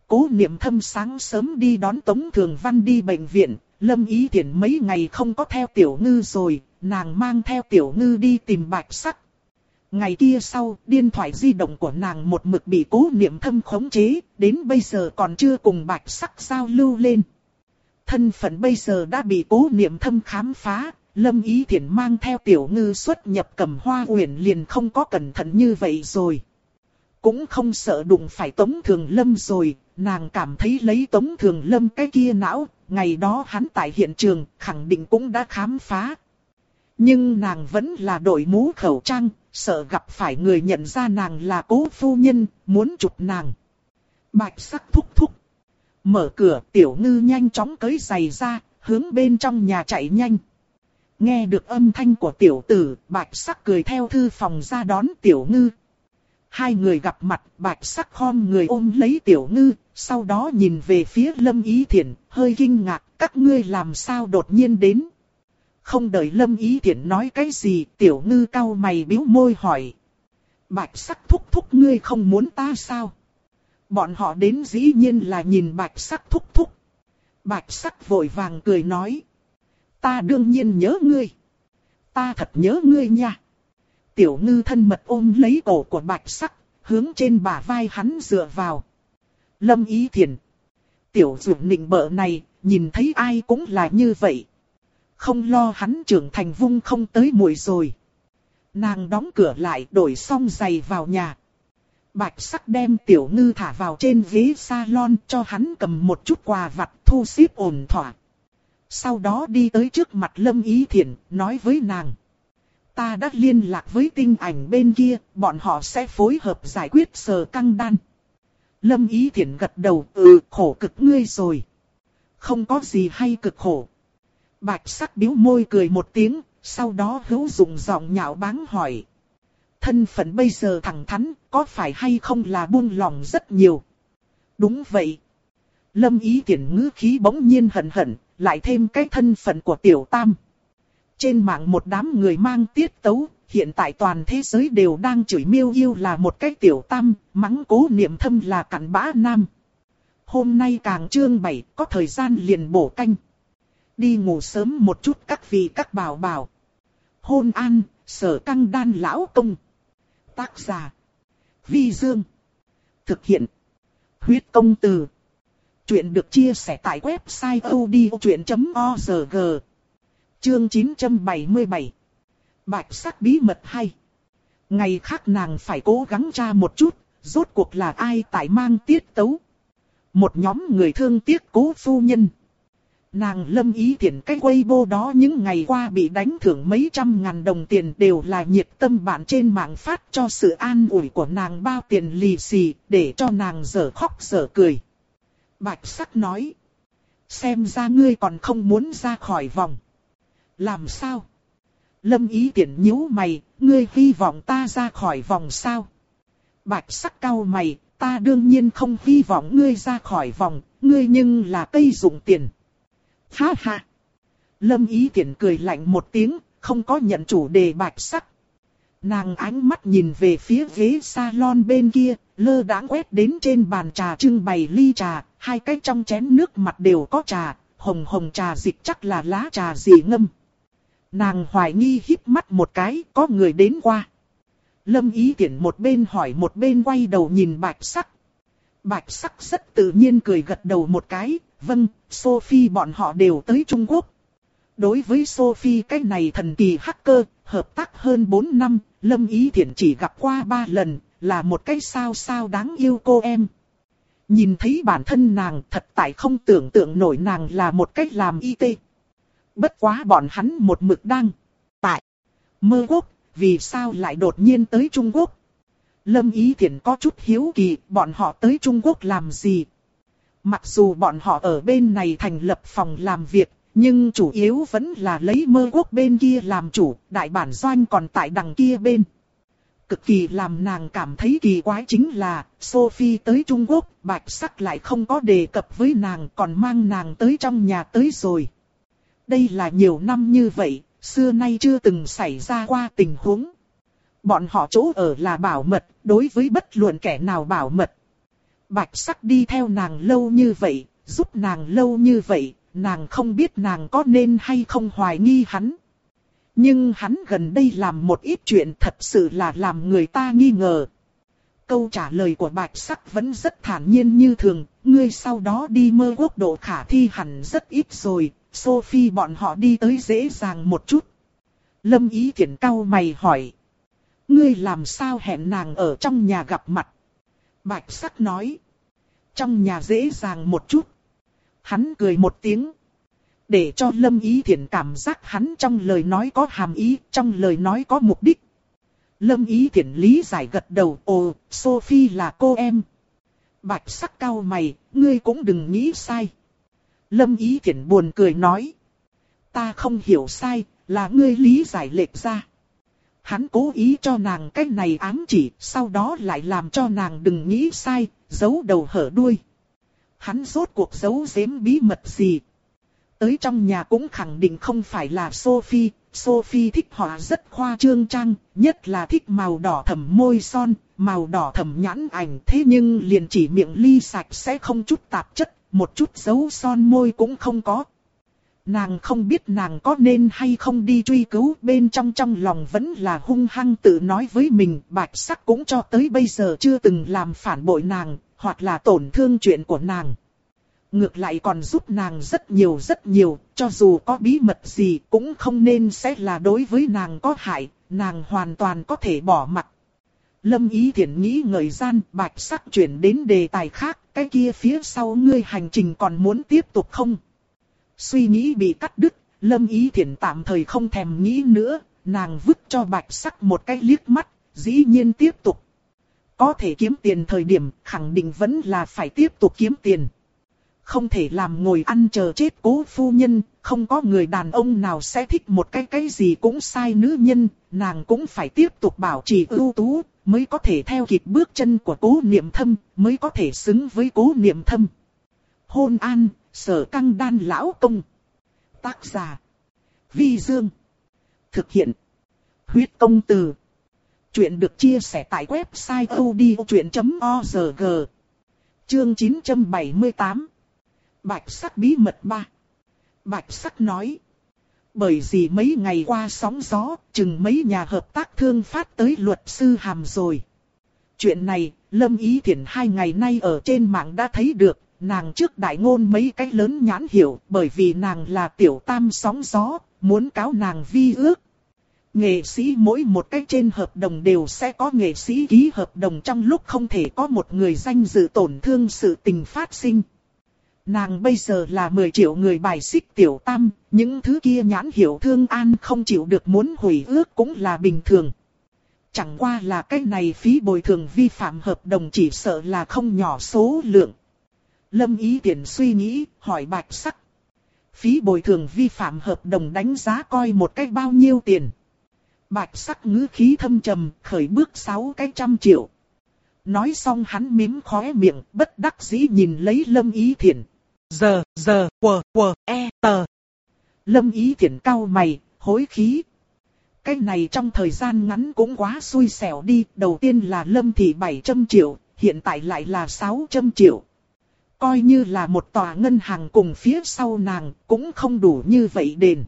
Cố niệm thâm sáng sớm đi đón Tống Thường Văn đi bệnh viện, Lâm Ý Thiển mấy ngày không có theo Tiểu Ngư rồi, nàng mang theo Tiểu Ngư đi tìm bạch sắc. Ngày kia sau, điện thoại di động của nàng một mực bị cố niệm thâm khống chế, đến bây giờ còn chưa cùng bạch sắc giao lưu lên. Thân phận bây giờ đã bị cố niệm thâm khám phá, Lâm Ý Thiển mang theo Tiểu Ngư xuất nhập cầm hoa uyển liền không có cẩn thận như vậy rồi. Cũng không sợ đụng phải Tống Thường Lâm rồi, nàng cảm thấy lấy Tống Thường Lâm cái kia não, ngày đó hắn tại hiện trường khẳng định cũng đã khám phá. Nhưng nàng vẫn là đội mũ khẩu trang, sợ gặp phải người nhận ra nàng là cố phu nhân, muốn chụp nàng. Bạch sắc thúc thúc. Mở cửa tiểu ngư nhanh chóng cởi giày ra, hướng bên trong nhà chạy nhanh. Nghe được âm thanh của tiểu tử, bạch sắc cười theo thư phòng ra đón tiểu ngư. Hai người gặp mặt, bạch sắc khom người ôm lấy tiểu ngư, sau đó nhìn về phía lâm ý thiện, hơi kinh ngạc, các ngươi làm sao đột nhiên đến. Không đợi lâm ý thiện nói cái gì, tiểu ngư cau mày biếu môi hỏi. Bạch sắc thúc thúc ngươi không muốn ta sao? Bọn họ đến dĩ nhiên là nhìn bạch sắc thúc thúc. Bạch sắc vội vàng cười nói. Ta đương nhiên nhớ ngươi. Ta thật nhớ ngươi nha. Tiểu ngư thân mật ôm lấy cổ của bạch sắc, hướng trên bả vai hắn dựa vào. Lâm ý thiền. Tiểu dụ nịnh bợ này, nhìn thấy ai cũng là như vậy. Không lo hắn trưởng thành vung không tới mùi rồi. Nàng đóng cửa lại đổi xong giày vào nhà. Bạch sắc đem tiểu ngư thả vào trên ghế salon cho hắn cầm một chút quà vặt thu xếp ổn thỏa. Sau đó đi tới trước mặt Lâm Ý Thiển, nói với nàng. Ta đã liên lạc với tinh ảnh bên kia, bọn họ sẽ phối hợp giải quyết sờ căng đan. Lâm Ý Thiển gật đầu, ừ, khổ cực ngươi rồi. Không có gì hay cực khổ. Bạch sắc biếu môi cười một tiếng, sau đó hữu dụng giọng nhạo báng hỏi. Thân phận bây giờ thẳng thắn, có phải hay không là buông lòng rất nhiều? Đúng vậy. Lâm ý tiện ngữ khí bỗng nhiên hận hận, lại thêm cái thân phận của tiểu tam. Trên mạng một đám người mang tiết tấu, hiện tại toàn thế giới đều đang chửi miêu yêu là một cái tiểu tam, mắng cố niệm thâm là cặn bã nam. Hôm nay càng trương bảy, có thời gian liền bổ canh. Đi ngủ sớm một chút các vị các bảo bảo. Hôn an, sở căng đan lão công. Tác giả. Vi Dương. Thực hiện. Huyết công từ. Chuyện được chia sẻ tại website odchuyện.org. Chương 977. Bạch sắc bí mật hay. Ngày khác nàng phải cố gắng tra một chút, rốt cuộc là ai tại mang tiết tấu. Một nhóm người thương tiếc cố phu nhân. Nàng lâm ý tiền cái quay vô đó những ngày qua bị đánh thưởng mấy trăm ngàn đồng tiền đều là nhiệt tâm bạn trên mạng phát cho sự an ủi của nàng bao tiền lì xì để cho nàng dở khóc dở cười. Bạch sắc nói. Xem ra ngươi còn không muốn ra khỏi vòng. Làm sao? Lâm ý tiện nhíu mày, ngươi hy vọng ta ra khỏi vòng sao? Bạch sắc cao mày, ta đương nhiên không hy vọng ngươi ra khỏi vòng, ngươi nhưng là cây dụng tiền. Ha ha! Lâm ý tiện cười lạnh một tiếng, không có nhận chủ đề bạch sắc. Nàng ánh mắt nhìn về phía ghế salon bên kia, lơ đãng quét đến trên bàn trà trưng bày ly trà, hai cái trong chén nước mặt đều có trà, hồng hồng trà dịch chắc là lá trà gì ngâm. Nàng hoài nghi híp mắt một cái, có người đến qua. Lâm ý tiện một bên hỏi một bên quay đầu nhìn bạch sắc. Bạch sắc rất tự nhiên cười gật đầu một cái, vâng, Sophie bọn họ đều tới Trung Quốc. Đối với Sophie cái này thần kỳ hacker, hợp tác hơn 4 năm, Lâm Ý Thiển chỉ gặp qua 3 lần, là một cái sao sao đáng yêu cô em. Nhìn thấy bản thân nàng thật tại không tưởng tượng nổi nàng là một cách làm y tê. Bất quá bọn hắn một mực đang tại mơ quốc, vì sao lại đột nhiên tới Trung Quốc. Lâm Ý Thiển có chút hiếu kỳ, bọn họ tới Trung Quốc làm gì? Mặc dù bọn họ ở bên này thành lập phòng làm việc, nhưng chủ yếu vẫn là lấy mơ quốc bên kia làm chủ, đại bản doanh còn tại đằng kia bên cực kỳ làm nàng cảm thấy kỳ quái chính là, Sophie tới Trung Quốc, bạch sắc lại không có đề cập với nàng còn mang nàng tới trong nhà tới rồi. Đây là nhiều năm như vậy, xưa nay chưa từng xảy ra qua tình huống. Bọn họ chỗ ở là bảo mật, đối với bất luận kẻ nào bảo mật. Bạch sắc đi theo nàng lâu như vậy, giúp nàng lâu như vậy, nàng không biết nàng có nên hay không hoài nghi hắn. Nhưng hắn gần đây làm một ít chuyện thật sự là làm người ta nghi ngờ. Câu trả lời của bạch sắc vẫn rất thản nhiên như thường, ngươi sau đó đi mơ quốc độ khả thi hẳn rất ít rồi, Sophie bọn họ đi tới dễ dàng một chút. Lâm ý thiện cao mày hỏi. Ngươi làm sao hẹn nàng ở trong nhà gặp mặt? Bạch sắc nói. Trong nhà dễ dàng một chút. Hắn cười một tiếng. Để cho Lâm Ý Thiển cảm giác hắn trong lời nói có hàm ý, trong lời nói có mục đích. Lâm Ý Thiển lý giải gật đầu, ồ, Sophie là cô em. Bạch sắc cao mày, ngươi cũng đừng nghĩ sai. Lâm Ý Thiển buồn cười nói. Ta không hiểu sai, là ngươi lý giải lệch ra. Hắn cố ý cho nàng cách này ám chỉ, sau đó lại làm cho nàng đừng nghĩ sai, giấu đầu hở đuôi. Hắn rốt cuộc giấu giếm bí mật gì. Tới trong nhà cũng khẳng định không phải là Sophie, Sophie thích họa rất khoa trương trang, nhất là thích màu đỏ thầm môi son, màu đỏ thầm nhãn ảnh thế nhưng liền chỉ miệng ly sạch sẽ không chút tạp chất, một chút dấu son môi cũng không có. Nàng không biết nàng có nên hay không đi truy cứu bên trong trong lòng vẫn là hung hăng tự nói với mình bạch sắc cũng cho tới bây giờ chưa từng làm phản bội nàng, hoặc là tổn thương chuyện của nàng. Ngược lại còn giúp nàng rất nhiều rất nhiều, cho dù có bí mật gì cũng không nên sẽ là đối với nàng có hại, nàng hoàn toàn có thể bỏ mặt. Lâm ý thiện nghĩ ngợi gian bạch sắc chuyển đến đề tài khác, cái kia phía sau ngươi hành trình còn muốn tiếp tục không? Suy nghĩ bị cắt đứt, lâm ý thiện tạm thời không thèm nghĩ nữa, nàng vứt cho bạch sắc một cái liếc mắt, dĩ nhiên tiếp tục. Có thể kiếm tiền thời điểm, khẳng định vẫn là phải tiếp tục kiếm tiền. Không thể làm ngồi ăn chờ chết cố phu nhân, không có người đàn ông nào sẽ thích một cái cái gì cũng sai nữ nhân, nàng cũng phải tiếp tục bảo trì ưu tú, mới có thể theo kịp bước chân của cố niệm thâm, mới có thể xứng với cố niệm thâm. Hôn an, sở căng đan lão công. Tác giả. Vi Dương. Thực hiện. Huyết công từ. Chuyện được chia sẻ tại website odchuyện.org. Chương 978. Bạch sắc bí mật ba. Bạch sắc nói. Bởi vì mấy ngày qua sóng gió, chừng mấy nhà hợp tác thương phát tới luật sư hàm rồi. Chuyện này, Lâm Ý Thiển hai ngày nay ở trên mạng đã thấy được, nàng trước đại ngôn mấy cái lớn nhãn hiểu, bởi vì nàng là tiểu tam sóng gió, muốn cáo nàng vi ước. Nghệ sĩ mỗi một cái trên hợp đồng đều sẽ có nghệ sĩ ký hợp đồng trong lúc không thể có một người danh dự tổn thương sự tình phát sinh. Nàng bây giờ là 10 triệu người bài xích tiểu tam, những thứ kia nhãn hiểu thương an không chịu được muốn hủy ước cũng là bình thường. Chẳng qua là cái này phí bồi thường vi phạm hợp đồng chỉ sợ là không nhỏ số lượng. Lâm ý tiện suy nghĩ, hỏi bạch sắc. Phí bồi thường vi phạm hợp đồng đánh giá coi một cách bao nhiêu tiền. Bạch sắc ngữ khí thâm trầm, khởi bước 6 cái trăm triệu. Nói xong hắn mím khóe miệng, bất đắc dĩ nhìn lấy lâm ý thiện. Giờ, giờ, quờ, quờ, e, tờ. Lâm ý thiện cao mày, hối khí. Cái này trong thời gian ngắn cũng quá xui xẻo đi. Đầu tiên là lâm thị 700 triệu, hiện tại lại là 600 triệu. Coi như là một tòa ngân hàng cùng phía sau nàng, cũng không đủ như vậy đền.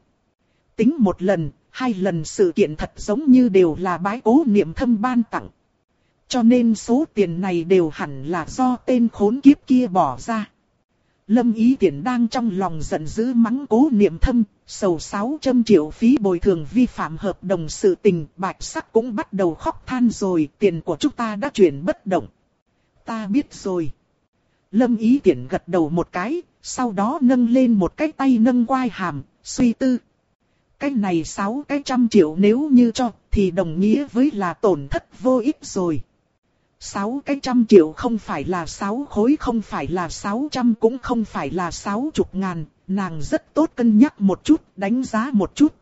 Tính một lần, hai lần sự kiện thật giống như đều là bái cố niệm thâm ban tặng. Cho nên số tiền này đều hẳn là do tên khốn kiếp kia bỏ ra. Lâm Ý Tiễn đang trong lòng giận dữ mắng cố niệm thâm, sầu 600 triệu phí bồi thường vi phạm hợp đồng sự tình, bạch sắc cũng bắt đầu khóc than rồi, tiền của chúng ta đã chuyển bất động. Ta biết rồi. Lâm Ý Tiễn gật đầu một cái, sau đó nâng lên một cái tay nâng quai hàm, suy tư. Cái này 6 cái trăm triệu nếu như cho, thì đồng nghĩa với là tổn thất vô ích rồi. Sáu cái trăm triệu không phải là sáu khối không phải là sáu trăm cũng không phải là sáu chục ngàn, nàng rất tốt cân nhắc một chút, đánh giá một chút.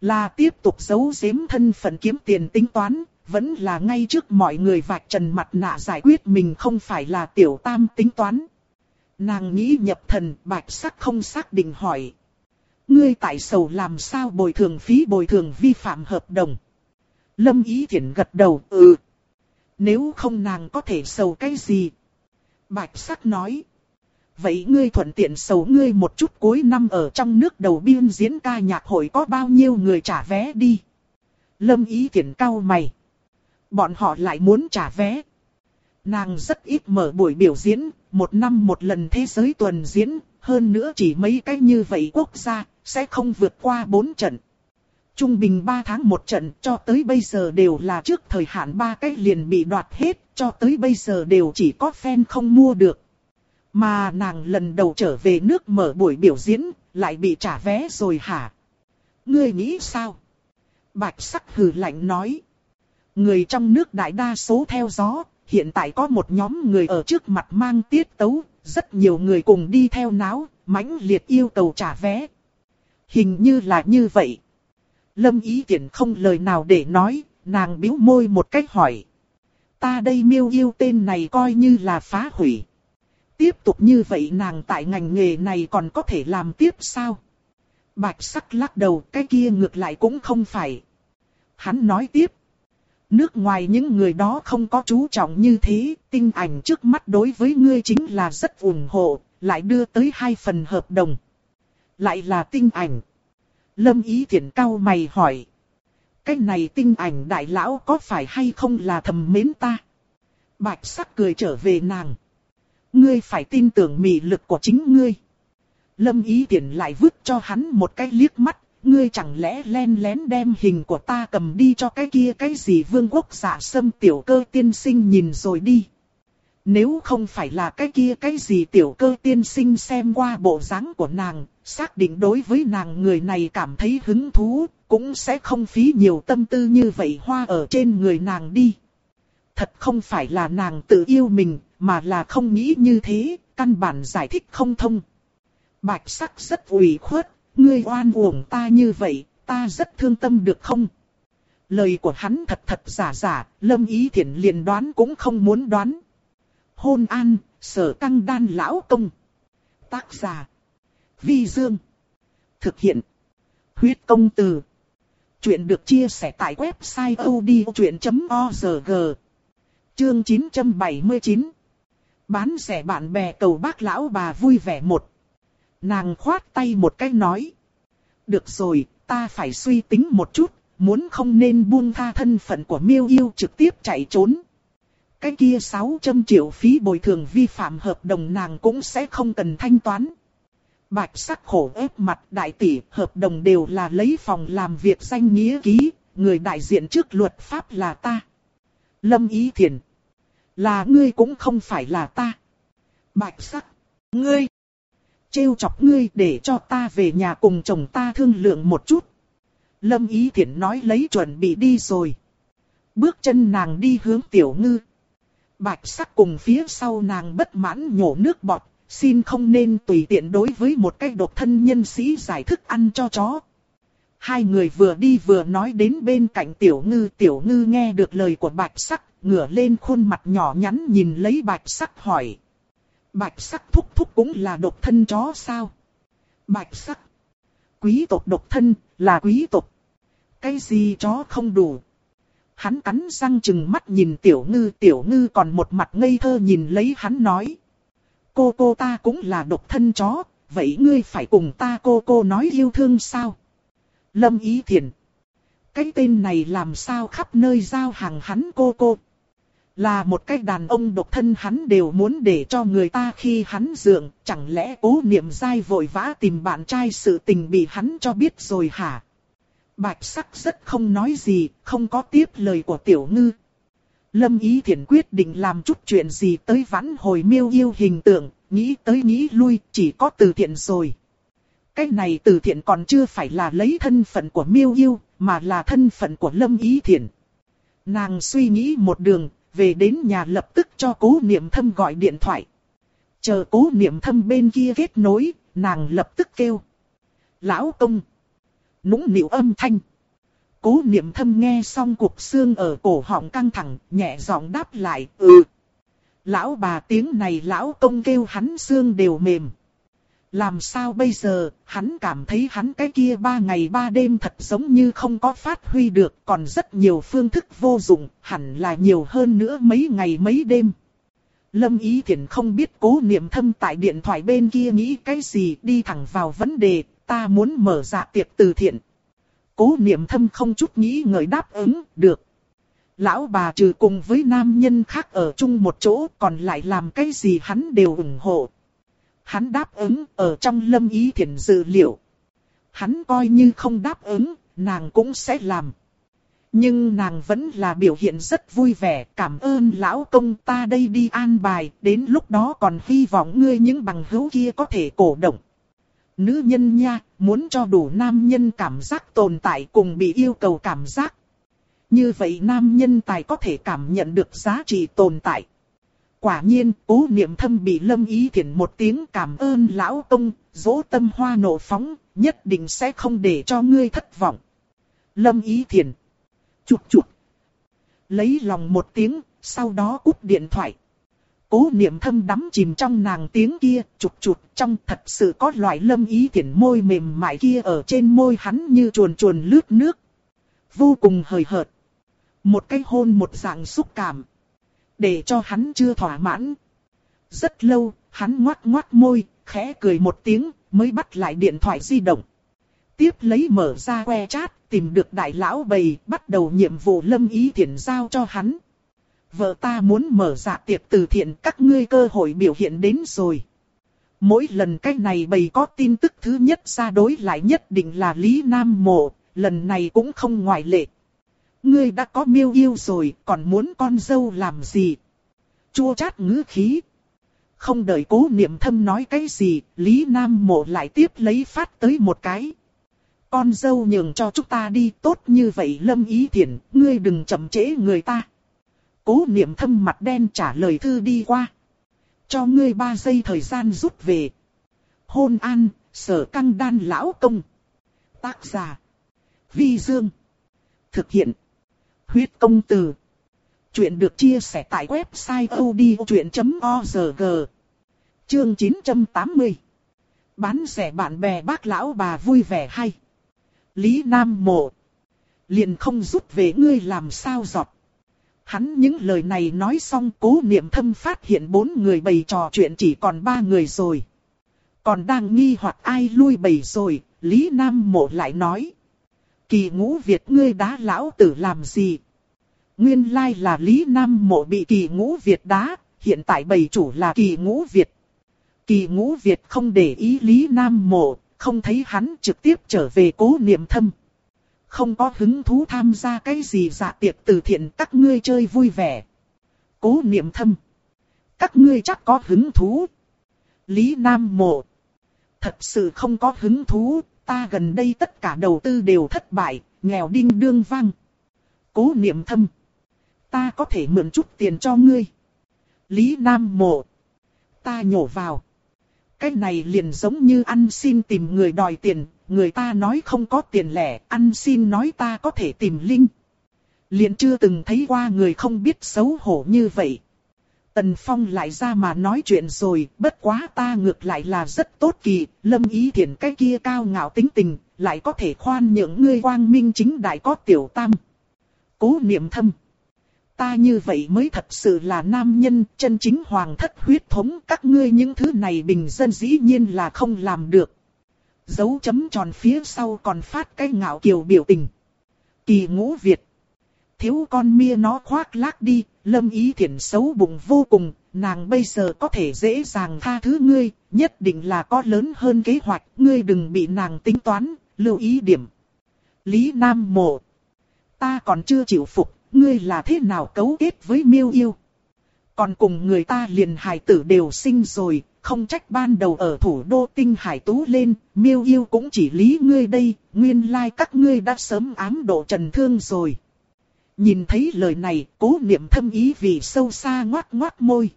Là tiếp tục giấu giếm thân phận kiếm tiền tính toán, vẫn là ngay trước mọi người vạch trần mặt nạ giải quyết mình không phải là tiểu tam tính toán. Nàng nghĩ nhập thần, bạch sắc không xác định hỏi. Ngươi tại sầu làm sao bồi thường phí bồi thường vi phạm hợp đồng? Lâm Ý thiện gật đầu, ừ. Nếu không nàng có thể sầu cái gì? Bạch sắc nói. Vậy ngươi thuận tiện sầu ngươi một chút cuối năm ở trong nước đầu biên diễn ca nhạc hội có bao nhiêu người trả vé đi? Lâm Ý Thiển cao mày. Bọn họ lại muốn trả vé. Nàng rất ít mở buổi biểu diễn, một năm một lần thế giới tuần diễn, hơn nữa chỉ mấy cái như vậy quốc gia, sẽ không vượt qua bốn trận. Trung bình 3 tháng một trận cho tới bây giờ đều là trước thời hạn ba cái liền bị đoạt hết, cho tới bây giờ đều chỉ có fan không mua được. Mà nàng lần đầu trở về nước mở buổi biểu diễn, lại bị trả vé rồi hả? Ngươi nghĩ sao? Bạch sắc hừ lạnh nói. Người trong nước đại đa số theo gió, hiện tại có một nhóm người ở trước mặt mang tiết tấu, rất nhiều người cùng đi theo náo, mãnh liệt yêu cầu trả vé. Hình như là như vậy. Lâm ý tiện không lời nào để nói, nàng biếu môi một cách hỏi. Ta đây miêu yêu tên này coi như là phá hủy. Tiếp tục như vậy nàng tại ngành nghề này còn có thể làm tiếp sao? Bạch sắc lắc đầu cái kia ngược lại cũng không phải. Hắn nói tiếp. Nước ngoài những người đó không có chú trọng như thế, tinh ảnh trước mắt đối với ngươi chính là rất ủng hộ, lại đưa tới hai phần hợp đồng. Lại là tinh ảnh. Lâm ý Thiển cao mày hỏi. Cái này tinh ảnh đại lão có phải hay không là thầm mến ta? Bạch sắc cười trở về nàng. Ngươi phải tin tưởng mị lực của chính ngươi. Lâm ý tiện lại vứt cho hắn một cái liếc mắt. Ngươi chẳng lẽ len lén đem hình của ta cầm đi cho cái kia cái gì vương quốc giả sâm tiểu cơ tiên sinh nhìn rồi đi. Nếu không phải là cái kia cái gì tiểu cơ tiên sinh xem qua bộ dáng của nàng, xác định đối với nàng người này cảm thấy hứng thú, cũng sẽ không phí nhiều tâm tư như vậy hoa ở trên người nàng đi. Thật không phải là nàng tự yêu mình, mà là không nghĩ như thế, căn bản giải thích không thông. Bạch sắc rất ủy khuất, ngươi oan uổng ta như vậy, ta rất thương tâm được không? Lời của hắn thật thật giả giả, lâm ý thiện liền đoán cũng không muốn đoán. Hôn an, sở căng đan lão công. Tác giả. Vi Dương. Thực hiện. Huyết công từ. Chuyện được chia sẻ tại website odchuyện.org. Chương 979. Bán rẻ bạn bè cầu bác lão bà vui vẻ một. Nàng khoát tay một cái nói. Được rồi, ta phải suy tính một chút, muốn không nên buông tha thân phận của miêu yêu trực tiếp chạy trốn. Cái kia 600 triệu phí bồi thường vi phạm hợp đồng nàng cũng sẽ không cần thanh toán. Bạch sắc khổ ép mặt đại tỷ hợp đồng đều là lấy phòng làm việc danh nghĩa ký, người đại diện trước luật pháp là ta. Lâm Ý Thiền. Là ngươi cũng không phải là ta. Bạch sắc. Ngươi. Trêu chọc ngươi để cho ta về nhà cùng chồng ta thương lượng một chút. Lâm Ý Thiển nói lấy chuẩn bị đi rồi. Bước chân nàng đi hướng tiểu ngư. Bạch sắc cùng phía sau nàng bất mãn nhổ nước bọt, xin không nên tùy tiện đối với một cái độc thân nhân sĩ giải thức ăn cho chó. Hai người vừa đi vừa nói đến bên cạnh tiểu ngư, tiểu ngư nghe được lời của bạch sắc, ngửa lên khuôn mặt nhỏ nhắn nhìn lấy bạch sắc hỏi. Bạch sắc thúc thúc cũng là độc thân chó sao? Bạch sắc. Quý tộc độc thân, là quý tộc. Cái gì chó không đủ? Hắn cắn răng chừng mắt nhìn tiểu ngư, tiểu ngư còn một mặt ngây thơ nhìn lấy hắn nói. Cô cô ta cũng là độc thân chó, vậy ngươi phải cùng ta cô cô nói yêu thương sao? Lâm Ý Thiền. Cái tên này làm sao khắp nơi giao hàng hắn cô cô. Là một cái đàn ông độc thân hắn đều muốn để cho người ta khi hắn dượng, chẳng lẽ cố niệm dai vội vã tìm bạn trai sự tình bị hắn cho biết rồi hả? Bạch sắc rất không nói gì, không có tiếp lời của tiểu ngư. Lâm Ý Thiển quyết định làm chút chuyện gì tới vãn hồi miêu yêu hình tượng, nghĩ tới nghĩ lui, chỉ có từ thiện rồi. Cái này từ thiện còn chưa phải là lấy thân phận của miêu yêu, mà là thân phận của Lâm Ý Thiển. Nàng suy nghĩ một đường, về đến nhà lập tức cho cố niệm thâm gọi điện thoại. Chờ cố niệm thâm bên kia kết nối, nàng lập tức kêu. Lão công. Nũng nịu âm thanh. Cố niệm thâm nghe xong cục xương ở cổ họng căng thẳng, nhẹ giọng đáp lại, ừ. Lão bà tiếng này lão công kêu hắn xương đều mềm. Làm sao bây giờ, hắn cảm thấy hắn cái kia ba ngày ba đêm thật giống như không có phát huy được, còn rất nhiều phương thức vô dụng, hẳn là nhiều hơn nữa mấy ngày mấy đêm. Lâm Ý Thiển không biết cố niệm thâm tại điện thoại bên kia nghĩ cái gì đi thẳng vào vấn đề, ta muốn mở dạ tiệc từ thiện. Cố niệm thâm không chút nghĩ ngợi đáp ứng, được. Lão bà trừ cùng với nam nhân khác ở chung một chỗ còn lại làm cái gì hắn đều ủng hộ. Hắn đáp ứng ở trong lâm ý thiện dự liệu. Hắn coi như không đáp ứng, nàng cũng sẽ làm. Nhưng nàng vẫn là biểu hiện rất vui vẻ, cảm ơn lão công ta đây đi an bài, đến lúc đó còn hy vọng ngươi những bằng hữu kia có thể cổ động. Nữ nhân nha, muốn cho đủ nam nhân cảm giác tồn tại cùng bị yêu cầu cảm giác. Như vậy nam nhân tài có thể cảm nhận được giá trị tồn tại. Quả nhiên, cố niệm thâm bị lâm ý thiện một tiếng cảm ơn lão công, dỗ tâm hoa nổ phóng, nhất định sẽ không để cho ngươi thất vọng. Lâm ý thiện. Chụp chụp. Lấy lòng một tiếng, sau đó cúp điện thoại. Cố niệm thâm đắm chìm trong nàng tiếng kia, chụt chụt trong thật sự có loại lâm ý thiển môi mềm mại kia ở trên môi hắn như chuồn chuồn lướt nước. Vô cùng hời hợt. Một cái hôn một dạng xúc cảm. Để cho hắn chưa thỏa mãn. Rất lâu, hắn ngoát ngoát môi, khẽ cười một tiếng, mới bắt lại điện thoại di động. Tiếp lấy mở ra que chat, tìm được đại lão bầy, bắt đầu nhiệm vụ lâm ý thiển giao cho hắn. Vợ ta muốn mở dạ tiệc từ thiện các ngươi cơ hội biểu hiện đến rồi. Mỗi lần cái này bầy có tin tức thứ nhất ra đối lại nhất định là Lý Nam Mộ, lần này cũng không ngoại lệ. Ngươi đã có miêu yêu rồi, còn muốn con dâu làm gì? Chua chát ngữ khí. Không đợi cố niệm thâm nói cái gì, Lý Nam Mộ lại tiếp lấy phát tới một cái. Con dâu nhường cho chúng ta đi tốt như vậy lâm ý thiển ngươi đừng chậm trễ người ta. Cố niệm thâm mặt đen trả lời thư đi qua. Cho ngươi ba giây thời gian rút về. Hôn an, sở căng đan lão công. Tác giả. Vi Dương. Thực hiện. Huyết công từ. Chuyện được chia sẻ tại website odchuyện.org. Chương 980. Bán rẻ bạn bè bác lão bà vui vẻ hay. Lý Nam Mộ. Liền không rút về ngươi làm sao giọt. Hắn những lời này nói xong cố niệm thâm phát hiện bốn người bày trò chuyện chỉ còn ba người rồi. Còn đang nghi hoặc ai lui bày rồi, Lý Nam Mộ lại nói. Kỳ ngũ Việt ngươi đá lão tử làm gì? Nguyên lai là Lý Nam Mộ bị kỳ ngũ Việt đá, hiện tại bầy chủ là kỳ ngũ Việt. Kỳ ngũ Việt không để ý Lý Nam Mộ, không thấy hắn trực tiếp trở về cố niệm thâm. Không có hứng thú tham gia cái gì dạ tiệc từ thiện các ngươi chơi vui vẻ. Cố niệm thâm. Các ngươi chắc có hứng thú. Lý Nam Mộ. Thật sự không có hứng thú, ta gần đây tất cả đầu tư đều thất bại, nghèo đinh đương vang. Cố niệm thâm. Ta có thể mượn chút tiền cho ngươi. Lý Nam Mộ. Ta nhổ vào. Cái này liền giống như ăn xin tìm người đòi tiền, người ta nói không có tiền lẻ, ăn xin nói ta có thể tìm linh. Liền chưa từng thấy qua người không biết xấu hổ như vậy. Tần Phong lại ra mà nói chuyện rồi, bất quá ta ngược lại là rất tốt kỳ, lâm ý thiện cái kia cao ngạo tính tình, lại có thể khoan những ngươi quang minh chính đại có tiểu tam. Cố niệm thâm. Ta như vậy mới thật sự là nam nhân, chân chính hoàng thất huyết thống, các ngươi những thứ này bình dân dĩ nhiên là không làm được. Dấu chấm tròn phía sau còn phát cái ngạo kiều biểu tình. Kỳ ngũ Việt. Thiếu con mia nó khoác lác đi, lâm ý thiện xấu bụng vô cùng, nàng bây giờ có thể dễ dàng tha thứ ngươi, nhất định là có lớn hơn kế hoạch, ngươi đừng bị nàng tính toán, lưu ý điểm. Lý Nam Mộ. Ta còn chưa chịu phục, ngươi là thế nào cấu kết với miêu yêu. Còn cùng người ta liền hài tử đều sinh rồi, không trách ban đầu ở thủ đô tinh hải tú lên, miêu yêu cũng chỉ lý ngươi đây, nguyên lai like các ngươi đã sớm ám độ trần thương rồi. Nhìn thấy lời này, cố niệm thâm ý vì sâu xa ngoát ngoát môi.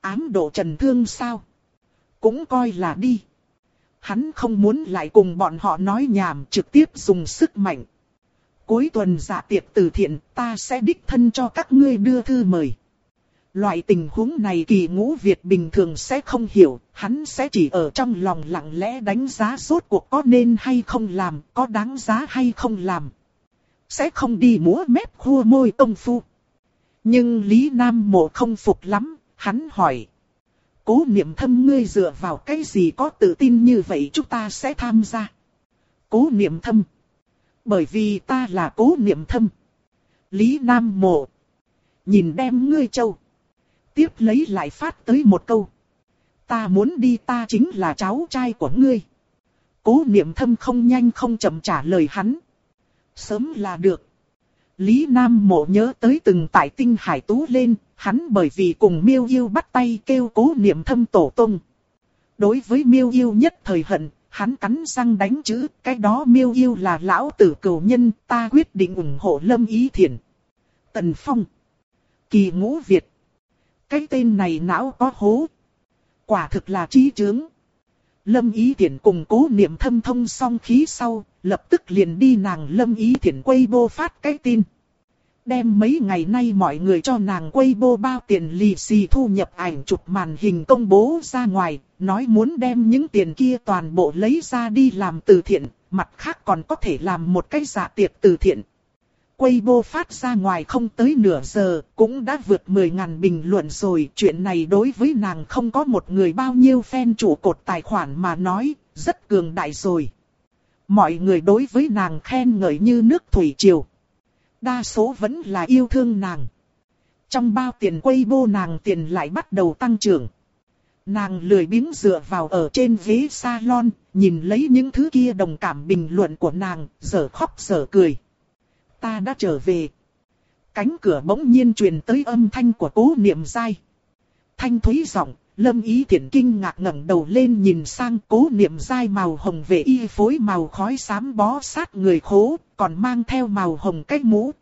Ám độ trần thương sao? Cũng coi là đi. Hắn không muốn lại cùng bọn họ nói nhảm trực tiếp dùng sức mạnh. Cuối tuần dạ tiệc từ thiện, ta sẽ đích thân cho các ngươi đưa thư mời. Loại tình huống này kỳ ngũ Việt bình thường sẽ không hiểu, hắn sẽ chỉ ở trong lòng lặng lẽ đánh giá suốt cuộc có nên hay không làm, có đáng giá hay không làm. Sẽ không đi múa mép khua môi công phu. Nhưng Lý Nam Mộ không phục lắm, hắn hỏi. Cố niệm thâm ngươi dựa vào cái gì có tự tin như vậy chúng ta sẽ tham gia. Cố niệm thâm. Bởi vì ta là cố niệm thâm. Lý Nam Mộ. Nhìn đem ngươi châu. Tiếp lấy lại phát tới một câu. Ta muốn đi ta chính là cháu trai của ngươi. Cố niệm thâm không nhanh không chậm trả lời hắn. Sớm là được. Lý Nam Mộ nhớ tới từng tại tinh hải tú lên, hắn bởi vì cùng miêu yêu bắt tay kêu cố niệm thâm tổ tung. Đối với miêu yêu nhất thời hận, hắn cắn răng đánh chữ, cái đó miêu yêu là lão tử cầu nhân, ta quyết định ủng hộ lâm ý thiện. Tần Phong. Kỳ ngũ Việt. Cái tên này não có hố. Quả thực là trí trướng. Lâm Ý Thiển cùng cố niệm thâm thông song khí sau, lập tức liền đi nàng Lâm Ý Thiển quay bô phát cái tin. Đem mấy ngày nay mọi người cho nàng quay bô bao tiền lì xì thu nhập ảnh chụp màn hình công bố ra ngoài, nói muốn đem những tiền kia toàn bộ lấy ra đi làm từ thiện, mặt khác còn có thể làm một cái dạ tiệc từ thiện. Weibo phát ra ngoài không tới nửa giờ, cũng đã vượt 10.000 bình luận rồi. Chuyện này đối với nàng không có một người bao nhiêu fan chủ cột tài khoản mà nói, rất cường đại rồi. Mọi người đối với nàng khen ngợi như nước thủy triều. Đa số vẫn là yêu thương nàng. Trong bao tiền Weibo nàng tiền lại bắt đầu tăng trưởng. Nàng lười biếng dựa vào ở trên ghế salon, nhìn lấy những thứ kia đồng cảm bình luận của nàng, giờ khóc giờ cười ta đã trở về. Cánh cửa bỗng nhiên truyền tới âm thanh của cố niệm dai. Thanh thúy giọng, lâm ý thiện kinh ngạc ngẩng đầu lên nhìn sang cố niệm dai màu hồng về y phối màu khói xám bó sát người khố, còn mang theo màu hồng cái mũ,